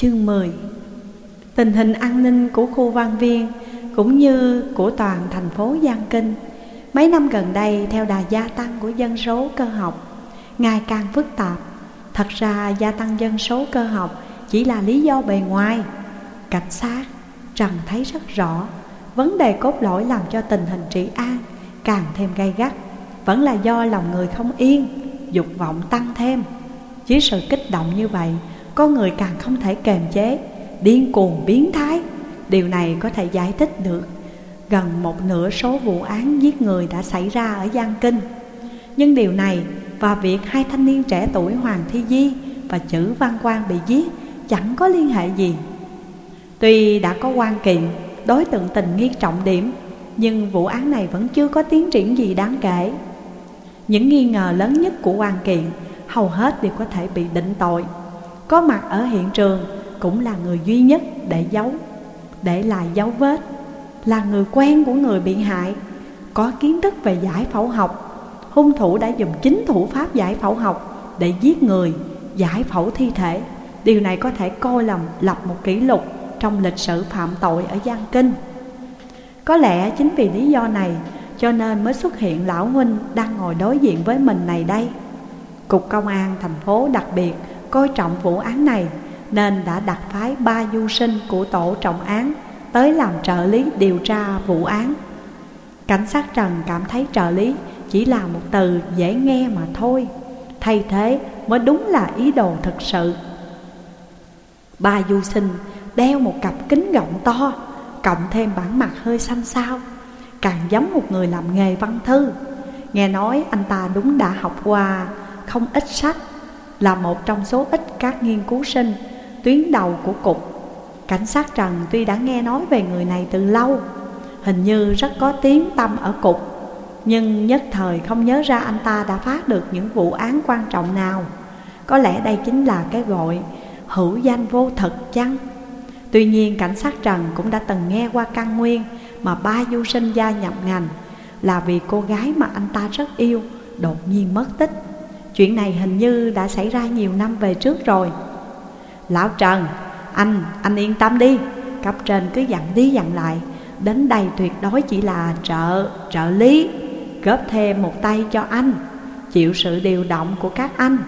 Chương 10 Tình hình an ninh của khu văn viên cũng như của toàn thành phố Giang Kinh, Mấy năm gần đây theo đà gia tăng của dân số cơ học, Ngày càng phức tạp. Thật ra, gia tăng dân số cơ học chỉ là lý do bề ngoài. Cảnh sát, Trần thấy rất rõ, Vấn đề cốt lõi làm cho tình hình trị an càng thêm gay gắt, Vẫn là do lòng người không yên, Dục vọng tăng thêm. Dưới sự kích động như vậy có người càng không thể kềm chế, Điên cuồng biến thái. Điều này có thể giải thích được Gần một nửa số vụ án giết người đã xảy ra ở Giang Kinh. Nhưng điều này và việc hai thanh niên trẻ tuổi Hoàng Thi Di và Chữ Văn Quang bị giết chẳng có liên hệ gì. Tuy đã có quan kiện, đối tượng tình nghi trọng điểm, Nhưng vụ án này vẫn chưa có tiến triển gì đáng kể. Những nghi ngờ lớn nhất của quan kiện hầu hết đều có thể bị định tội. Có mặt ở hiện trường cũng là người duy nhất để giấu Để lại dấu vết Là người quen của người bị hại. Có kiến thức về giải phẫu học Hung thủ đã dùng chính thủ pháp giải phẫu học Để giết người, giải phẫu thi thể. Điều này có thể coi là lập một kỷ lục Trong lịch sử phạm tội ở Giang Kinh. Có lẽ chính vì lý do này Cho nên mới xuất hiện lão huynh đang ngồi đối diện với mình này đây. Cục Công an thành phố đặc biệt coi trọng vụ án này, Nên đã đặt phái ba du sinh của tổ trọng án Tới làm trợ lý điều tra vụ án. Cảnh sát Trần cảm thấy trợ lý chỉ là một từ dễ nghe mà thôi, Thay thế mới đúng là ý đồ thực sự. Ba du sinh đeo một cặp kính gọng to, Cộng thêm bản mặt hơi xanh xao, Càng giống một người làm nghề văn thư. Nghe nói anh ta đúng đã học qua không ít sách là một trong số ít các nghiên cứu sinh, Tuyến đầu của cục. Cảnh sát Trần tuy đã nghe nói về người này từ lâu, Hình như rất có tiếng tâm ở cục, Nhưng nhất thời không nhớ ra anh ta đã phát được những vụ án quan trọng nào. Có lẽ đây chính là cái gọi, hữu danh vô thực chăng? Tuy nhiên cảnh sát Trần cũng đã từng nghe qua căn nguyên Mà ba du sinh gia nhập ngành Là vì cô gái mà anh ta rất yêu, Đột nhiên mất tích. Chuyện này hình như đã xảy ra nhiều năm về trước rồi. Lão Trần Anh, anh yên tâm đi. Cấp trên cứ dặn đi dặn lại. Đến đây tuyệt đối chỉ là trợ, trợ lý. Góp thêm một tay cho anh Chịu sự điều động của các anh.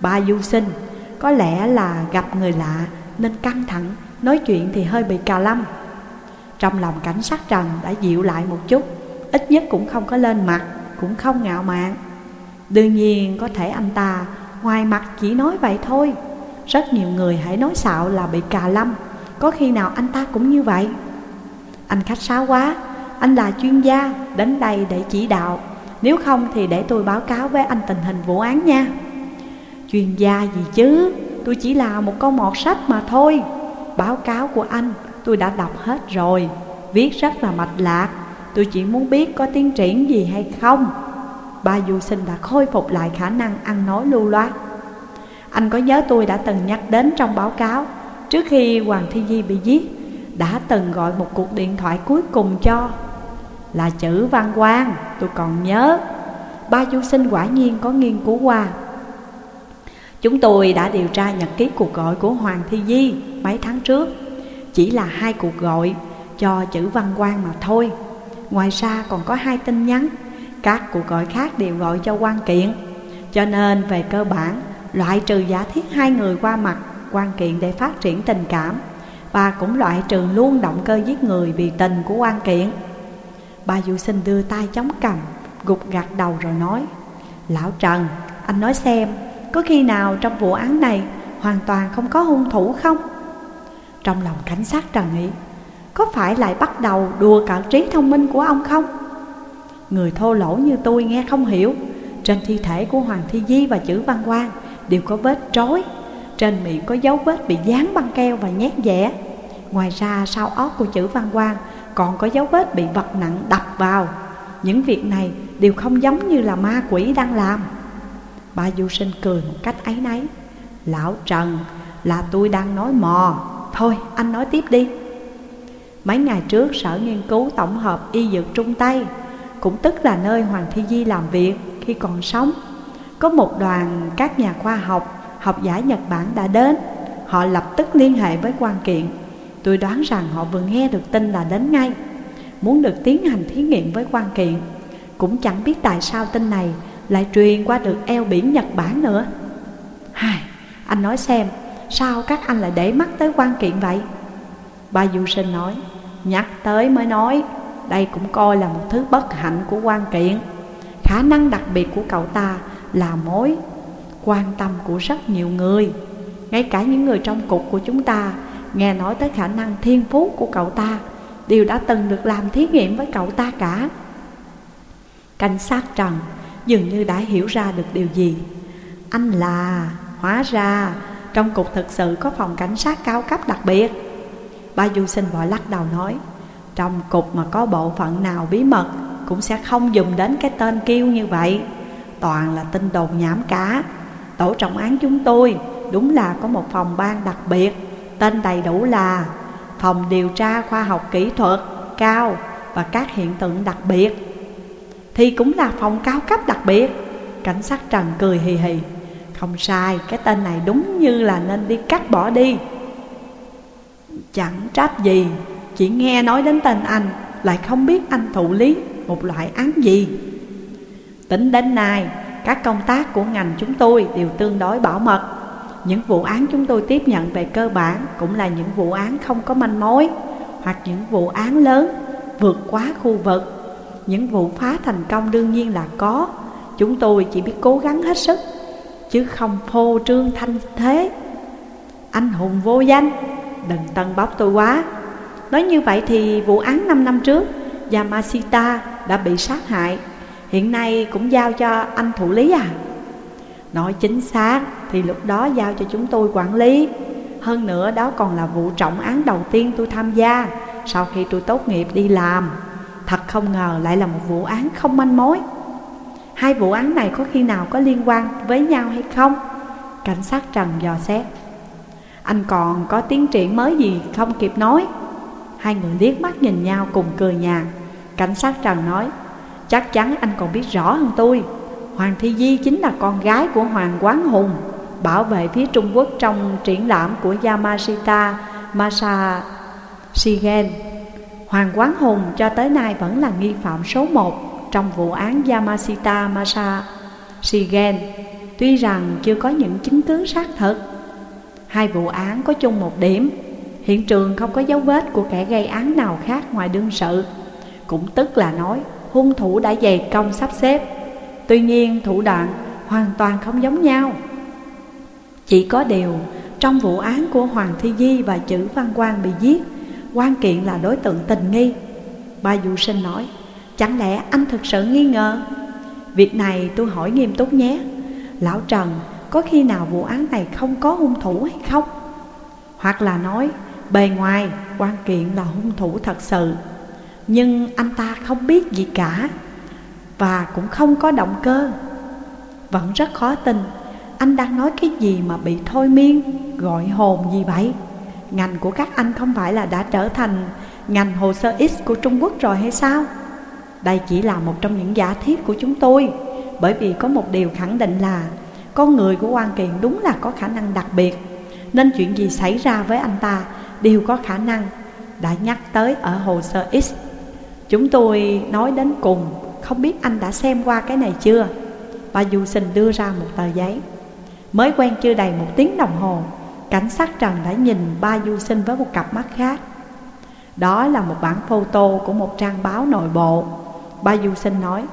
Ba du sinh Có lẽ là gặp người lạ Nên căng thẳng Nói chuyện thì hơi bị cà lâm. Trong lòng cảnh sát Trần đã dịu lại một chút Ít nhất cũng không có lên mặt Cũng không ngạo mạn. Đương nhiên, có thể anh ta Ngoài mặt chỉ nói vậy thôi. Rất nhiều người hãy nói xạo là bị cà lâm, Có khi nào anh ta cũng như vậy. Anh khách sáo quá, Anh là chuyên gia Đến đây để chỉ đạo, Nếu không thì để tôi báo cáo với anh tình hình vụ án nha. Chuyên gia gì chứ, Tôi chỉ là một con mọt sách mà thôi. Báo cáo của anh, tôi đã đọc hết rồi, Viết rất là mạch lạc. Tôi chỉ muốn biết có tiến triển gì hay không. Ba du sinh đã khôi phục lại khả năng ăn nói lưu loát. Anh có nhớ tôi đã từng nhắc đến trong báo cáo, Trước khi Hoàng Thi Di bị giết, Đã từng gọi một cuộc điện thoại cuối cùng cho Là chữ Văn Quang. Tôi còn nhớ, Ba du sinh quả nhiên có nghiên cứu qua. Chúng tôi đã điều tra nhật ký cuộc gọi của Hoàng Thi Di mấy tháng trước. Chỉ là hai cuộc gọi cho chữ Văn Quang mà thôi. Ngoài ra còn có hai tin nhắn các cuộc gọi khác đều gọi cho quan kiện Cho nên về cơ bản Loại trừ giả thiết hai người qua mặt quan kiện để phát triển tình cảm Bà cũng loại trừ luôn động cơ giết người vì tình của quan kiện Bà du sinh đưa tay chống cầm Gục gạt đầu rồi nói Lão Trần, anh nói xem Có khi nào trong vụ án này Hoàn toàn không có hung thủ không? Trong lòng cảnh sát Trần nghĩ Có phải lại bắt đầu đùa cợt trí thông minh của ông không? Người thô lỗ như tôi nghe không hiểu. Trên thi thể của Hoàng Thi Di và chữ Văn Quang Đều có vết trói Trên miệng có dấu vết bị dán băng keo và nhét dẻ. Ngoài ra, sau óc của chữ Văn Quang Còn có dấu vết bị vật nặng đập vào. Những việc này đều không giống như là ma quỷ đang làm. Bà du sinh cười một cách ấy nấy Lão Trần, là tôi đang nói mò. Thôi, anh nói tiếp đi. Mấy ngày trước, Sở Nghiên cứu Tổng hợp Y Dược Trung Tây cũng tức là nơi Hoàng Thi Di làm việc khi còn sống. Có một đoàn các nhà khoa học, học giả Nhật Bản đã đến. Họ lập tức liên hệ với quan kiện. Tôi đoán rằng họ vừa nghe được tin là đến ngay. Muốn được tiến hành thí nghiệm với quan kiện Cũng chẳng biết tại sao tin này lại truyền qua được eo biển Nhật Bản nữa. Hai, anh nói xem Sao các anh lại để mắt tới quan kiện vậy? Ba du sinh nói Nhắc tới mới nói. Đây cũng coi là một thứ bất hạnh của quan kiện. Khả năng đặc biệt của cậu ta là mối quan tâm của rất nhiều người. Ngay cả những người trong cục của chúng ta, Nghe nói tới khả năng thiên phú của cậu ta, Đều đã từng được làm thí nghiệm với cậu ta cả. Cảnh sát Trần dường như đã hiểu ra được điều gì. Anh là, Hóa ra, trong cục thực sự có phòng cảnh sát cao cấp đặc biệt. Ba du sinh vội lắc đầu nói trong cục mà có bộ phận nào bí mật Cũng sẽ không dùng đến cái tên kêu như vậy. Toàn là tin đồn nhảm cả Tổ trọng án chúng tôi Đúng là có một phòng ban đặc biệt Tên đầy đủ là Phòng điều tra khoa học kỹ thuật cao Và các hiện tượng đặc biệt. Thì cũng là phòng cao cấp đặc biệt. Cảnh sát Trần cười hì hì. Không sai, cái tên này đúng như là nên đi cắt bỏ đi. Chẳng trách gì, Chỉ nghe nói đến tên anh, Lại không biết anh thụ lý một loại án gì. Tính đến nay, Các công tác của ngành chúng tôi đều tương đối bảo mật. Những vụ án chúng tôi tiếp nhận về cơ bản Cũng là những vụ án không có manh mối, Hoặc những vụ án lớn, Vượt quá khu vực. Những vụ phá thành công đương nhiên là có, Chúng tôi chỉ biết cố gắng hết sức, Chứ không phô trương thanh thế. Anh hùng vô danh. Đừng tân bóc tôi quá. Nói như vậy thì vụ án 5 năm trước, Yamashita đã bị sát hại. Hiện nay cũng giao cho anh thủ lý à? Nói chính xác thì lúc đó giao cho chúng tôi quản lý. Hơn nữa đó còn là vụ trọng án đầu tiên tôi tham gia Sau khi tôi tốt nghiệp đi làm. Thật không ngờ lại là một vụ án không manh mối. Hai vụ án này có khi nào có liên quan với nhau hay không? Cảnh sát Trần dò xét. Anh còn có tiến triển mới gì không kịp nói? Hai người liếc mắt nhìn nhau cùng cười nhạt Cảnh sát Trần nói, Chắc chắn anh còn biết rõ hơn tôi. Hoàng Thi Di chính là con gái của Hoàng Quán Hùng, Bảo vệ phía Trung Quốc trong triển lãm của Yamashita Masa Shigen Hoàng Quán Hùng cho tới nay vẫn là nghi phạm số 1 Trong vụ án Yamashita Masa Shigen Tuy rằng chưa có những chứng cứ xác thực Hai vụ án có chung một điểm. Hiện trường không có dấu vết của kẻ gây án nào khác ngoài đương sự. Cũng tức là nói, hung thủ đã dày công sắp xếp. Tuy nhiên, thủ đoạn hoàn toàn không giống nhau. Chỉ có điều, trong vụ án của Hoàng Thi Di và chữ Văn Quang bị giết, quan kiện là đối tượng tình nghi. Ba du sinh nói, Chẳng lẽ anh thực sự nghi ngờ? Việc này tôi hỏi nghiêm túc nhé. Lão Trần có khi nào vụ án này không có hung thủ hay không? Hoặc là nói, Bề ngoài, quan kiện là hung thủ thật sự, Nhưng anh ta không biết gì cả Và cũng không có động cơ. Vẫn rất khó tin, Anh đang nói cái gì mà bị thôi miên, Gọi hồn gì vậy? Ngành của các anh không phải là đã trở thành Ngành hồ sơ X của Trung Quốc rồi hay sao? Đây chỉ là một trong những giả thiết của chúng tôi, Bởi vì có một điều khẳng định là con người của quan kiện đúng là có khả năng đặc biệt Nên chuyện gì xảy ra với anh ta đều có khả năng đã nhắc tới ở hồ sơ X. Chúng tôi nói đến cùng, không biết anh đã xem qua cái này chưa? Bà Du Sinh đưa ra một tờ giấy. Mới quen chưa đầy một tiếng đồng hồ, cảnh sát Trần đã nhìn ba Du Sinh với một cặp mắt khác. Đó là một bản photo của một trang báo nội bộ. Ba Du Sinh nói,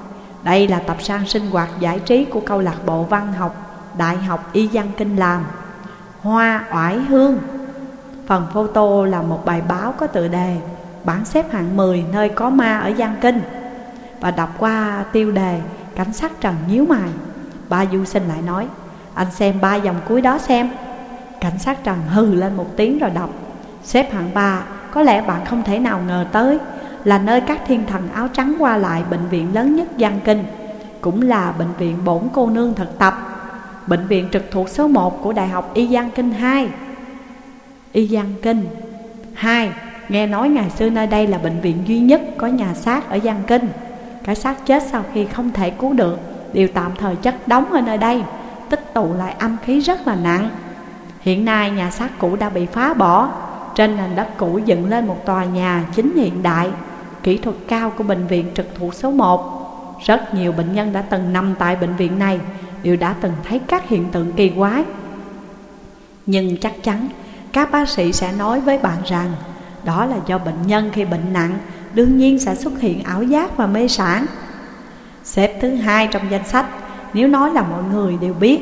đây là tập san sinh hoạt giải trí của câu lạc bộ văn học Đại học Y Văn Kinh làm. Hoa oải hương. Phần photo là một bài báo có tựa đề Bản xếp hạng 10 nơi có ma ở Giang Kinh. Và đọc qua tiêu đề Cảnh sát Trần nhíu mày. Ba du sinh lại nói, Anh xem ba dòng cuối đó xem. Cảnh sát Trần hừ lên một tiếng rồi đọc, Xếp hạng 3 Có lẽ bạn không thể nào ngờ tới Là nơi các thiên thần áo trắng qua lại Bệnh viện lớn nhất Giang Kinh, Cũng là bệnh viện bổn cô nương thực tập. Bệnh viện trực thuộc số 1 của Đại học Y Giang Kinh 2 Y Giang Kinh Hai, nghe nói ngày xưa nơi đây là bệnh viện duy nhất có nhà xác ở Giang Kinh. Cái xác chết sau khi không thể cứu được. Đều tạm thời chất đóng ở nơi đây. Tích tụ lại âm khí rất là nặng. Hiện nay nhà xác cũ đã bị phá bỏ. Trên nền đất cũ dựng lên một tòa nhà chính hiện đại. Kỹ thuật cao của bệnh viện trực thuộc số 1 Rất nhiều bệnh nhân đã từng nằm tại bệnh viện này. Đều đã từng thấy các hiện tượng kỳ quái. Nhưng chắc chắn, các bác sĩ sẽ nói với bạn rằng, Đó là do bệnh nhân khi bệnh nặng Đương nhiên sẽ xuất hiện ảo giác và mê sản. Xếp thứ hai trong danh sách, Nếu nói là mọi người đều biết,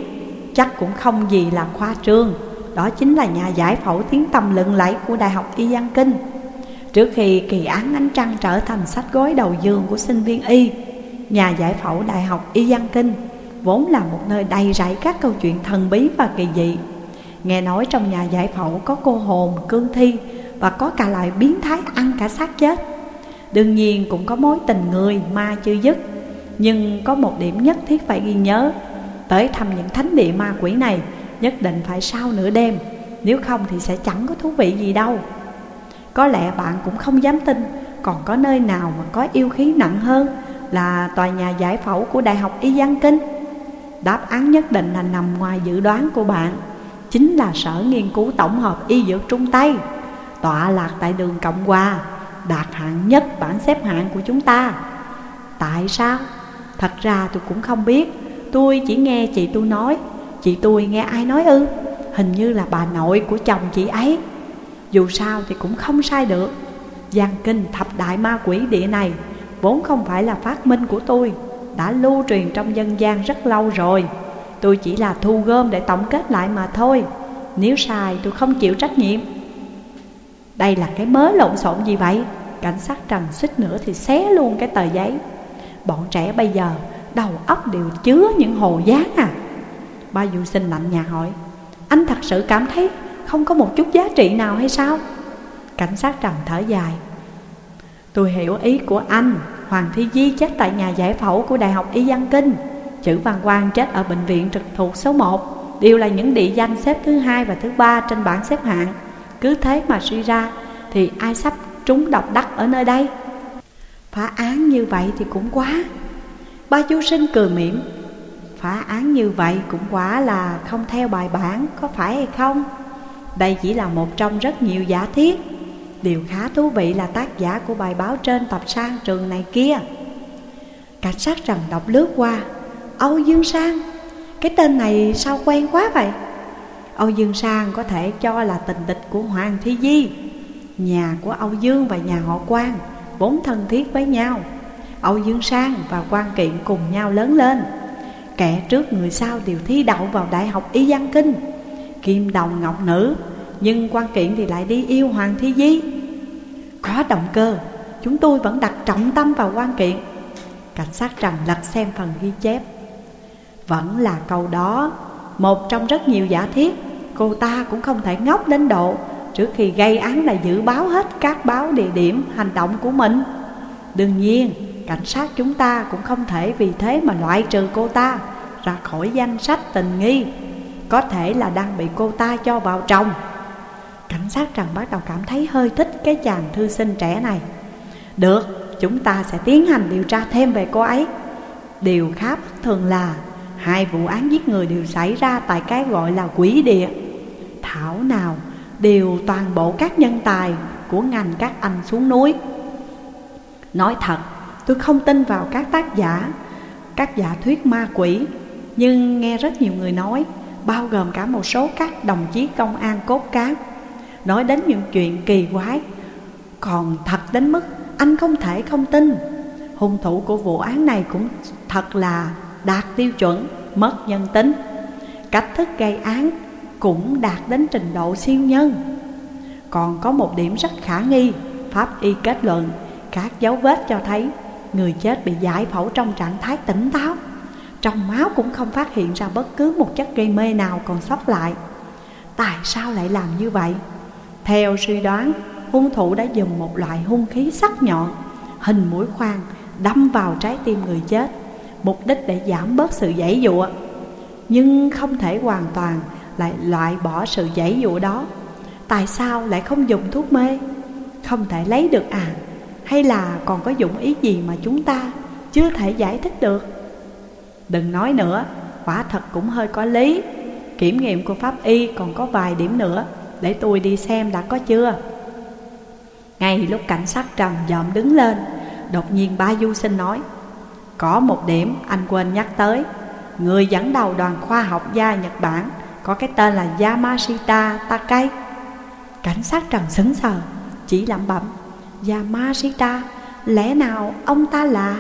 Chắc cũng không gì là khoa trương. Đó chính là nhà giải phẫu tiếng tầm lừng lẫy của Đại học Y Giang Kinh. Trước khi kỳ án ánh trăng trở thành sách gối đầu giường của sinh viên Y, Nhà giải phẫu Đại học Y Giang Kinh Vốn là một nơi đầy rẫy các câu chuyện thần bí và kỳ dị. Nghe nói trong nhà giải phẫu có cô hồn, cương thi Và có cả loại biến thái ăn cả xác chết. Đương nhiên cũng có mối tình người ma chưa dứt Nhưng có một điểm nhất thiết phải ghi nhớ. Tới thăm những thánh địa ma quỷ này Nhất định phải sau nửa đêm Nếu không thì sẽ chẳng có thú vị gì đâu. Có lẽ bạn cũng không dám tin Còn có nơi nào mà có yêu khí nặng hơn Là tòa nhà giải phẫu của Đại học Y Giang Kinh? Đáp án nhất định là nằm ngoài dự đoán của bạn. Chính là Sở Nghiên cứu Tổng hợp Y Dược Trung Tây. Tọa lạc tại đường Cộng Hòa, Đạt hạng nhất bảng xếp hạng của chúng ta. Tại sao? Thật ra tôi cũng không biết. Tôi chỉ nghe chị tôi nói. Chị tôi nghe ai nói ư? Hình như là bà nội của chồng chị ấy. Dù sao thì cũng không sai được. Giang kinh thập đại ma quỷ địa này Vốn không phải là phát minh của tôi. Đã lưu truyền trong dân gian rất lâu rồi. Tôi chỉ là thu gom để tổng kết lại mà thôi. Nếu sai, tôi không chịu trách nhiệm. Đây là cái mớ lộn xộn gì vậy? Cảnh sát Trần xích nữa thì xé luôn cái tờ giấy. Bọn trẻ bây giờ, đầu óc đều chứa những hồ dáng à. Ba du sinh lạnh nhà hỏi, Anh thật sự cảm thấy không có một chút giá trị nào hay sao? Cảnh sát Trần thở dài, Tôi hiểu ý của anh. Hoàng Thi Di chết tại nhà giải phẫu của Đại học Y Văn Kinh. Chữ Văn Quang chết ở bệnh viện trực thuộc số 1 Đều là những địa danh xếp thứ hai và thứ ba trên bảng xếp hạng. Cứ thế mà suy ra, Thì ai sắp trúng độc đắc ở nơi đây? Phá án như vậy thì cũng quá. Ba chú sinh cười mỉm. Phá án như vậy cũng quá là không theo bài bản, Có phải hay không? Đây chỉ là một trong rất nhiều giả thiết. Điều khá thú vị là tác giả của bài báo trên tập sang trường này kia. Cảnh sát rằng đọc lướt qua. Âu Dương Sang, Cái tên này sao quen quá vậy? Âu Dương Sang có thể cho là tình địch của Hoàng Thi Di. Nhà của Âu Dương và nhà họ Quang, Vốn thân thiết với nhau. Âu Dương Sang và Quang Kiện cùng nhau lớn lên. Kẻ trước người sau đều thi đậu vào Đại học Y Giang Kinh. Kim đồng ngọc nữ nhưng Quan Kiện thì lại đi yêu Hoàng Thi Di. Có động cơ, Chúng tôi vẫn đặt trọng tâm vào Quan Kiện. Cảnh sát trầm lật xem phần ghi chép. Vẫn là câu đó, Một trong rất nhiều giả thiết. Cô ta cũng không thể ngốc đến độ Trước khi gây án là dự báo hết các báo địa điểm hành động của mình. Đương nhiên, cảnh sát chúng ta cũng không thể vì thế mà loại trừ cô ta ra khỏi danh sách tình nghi. Có thể là đang bị cô ta cho vào trong. Cảnh sát Trần bắt đầu cảm thấy hơi thích cái chàng thư sinh trẻ này. Được, chúng ta sẽ tiến hành điều tra thêm về cô ấy. Điều khá bất thường là Hai vụ án giết người đều xảy ra tại cái gọi là quỷ địa. Thảo nào đều toàn bộ các nhân tài của ngành các anh xuống núi. Nói thật, tôi không tin vào các tác giả, các giả thuyết ma quỷ Nhưng nghe rất nhiều người nói, bao gồm cả một số các đồng chí công an cốt cán. Nói đến những chuyện kỳ quái. Còn thật đến mức anh không thể không tin. Hung thủ của vụ án này cũng thật là đạt tiêu chuẩn, mất nhân tính. Cách thức gây án cũng đạt đến trình độ siêu nhân. Còn có một điểm rất khả nghi Pháp y kết luận các dấu vết cho thấy Người chết bị giải phẫu trong trạng thái tỉnh táo. Trong máu cũng không phát hiện ra bất cứ một chất gây mê nào còn sót lại. Tại sao lại làm như vậy? Theo suy đoán, hung thủ đã dùng một loại hung khí sắc nhọn Hình mũi khoan đâm vào trái tim người chết Mục đích để giảm bớt sự dãy dụa. Nhưng không thể hoàn toàn lại loại bỏ sự dãy dụa đó. Tại sao lại không dùng thuốc mê? Không thể lấy được à? Hay là còn có dụng ý gì mà chúng ta chưa thể giải thích được? Đừng nói nữa Quả thật cũng hơi có lý. Kiểm nghiệm của pháp y còn có vài điểm nữa. Để tôi đi xem đã có chưa? Ngay lúc cảnh sát trầm dọm đứng lên, Đột nhiên ba du sinh nói, Có một điểm anh quên nhắc tới. Người dẫn đầu đoàn khoa học gia Nhật Bản Có cái tên là Yamashita Takai. Cảnh sát trần sững sờ, Chỉ lẩm bẩm, Yamashita, Lẽ nào ông ta là